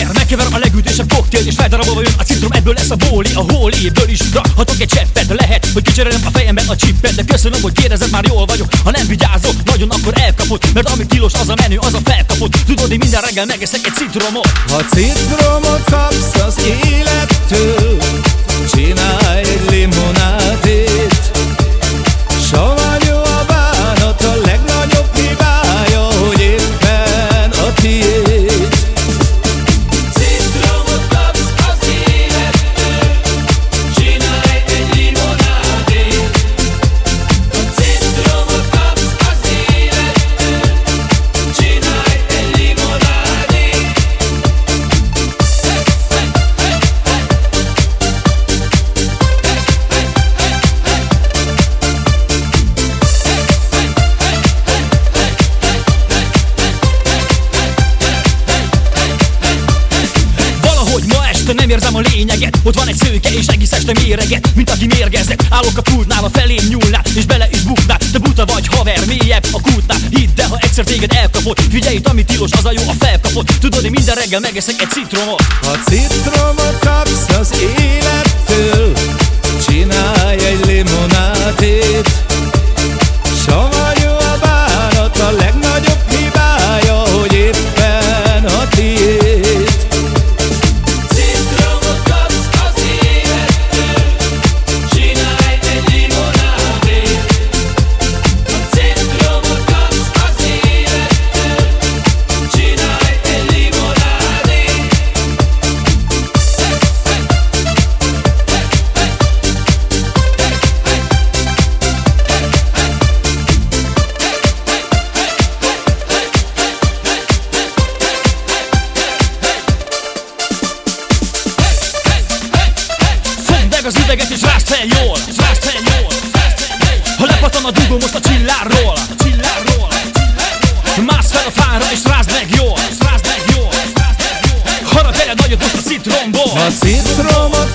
Séker, megkeverem a legütősebb koktél És feldarabolva jön a citrom, ebből lesz a bóli A hóléből is rakhatok egy cseppet Lehet, hogy kicserélem a fejemben a csippet De köszönöm, hogy kérdezed, már jól vagyok. Ha nem vigyázok, nagyon akkor elkapod Mert ami tilos, az a menő, az a felkapod Tudod, én minden reggel megeszek egy citromot. Ha citromot Este nem érzem a lényeget Ott van egy szőke és egész este méreget. Mint aki mérgezett Állok a pultnál, a felém nyúlnál És bele is buknál. Te buta vagy haver, mélyebb a kútnál. Hidd el, ha egyszer téged elkapott Figyelj itt, ami tilos, az a jó, a felkapott Tudod, én minden reggel megeszek egy citromot. Ha citromot kapsz az élettől meg az üveget és rázd fel jól És fel jól Ha lepattan a dugó most a csillárról A csillárról Mász fel a fára és rázd meg jól És rázd meg jól Harap bele nagyot most a citromból. Ha citromot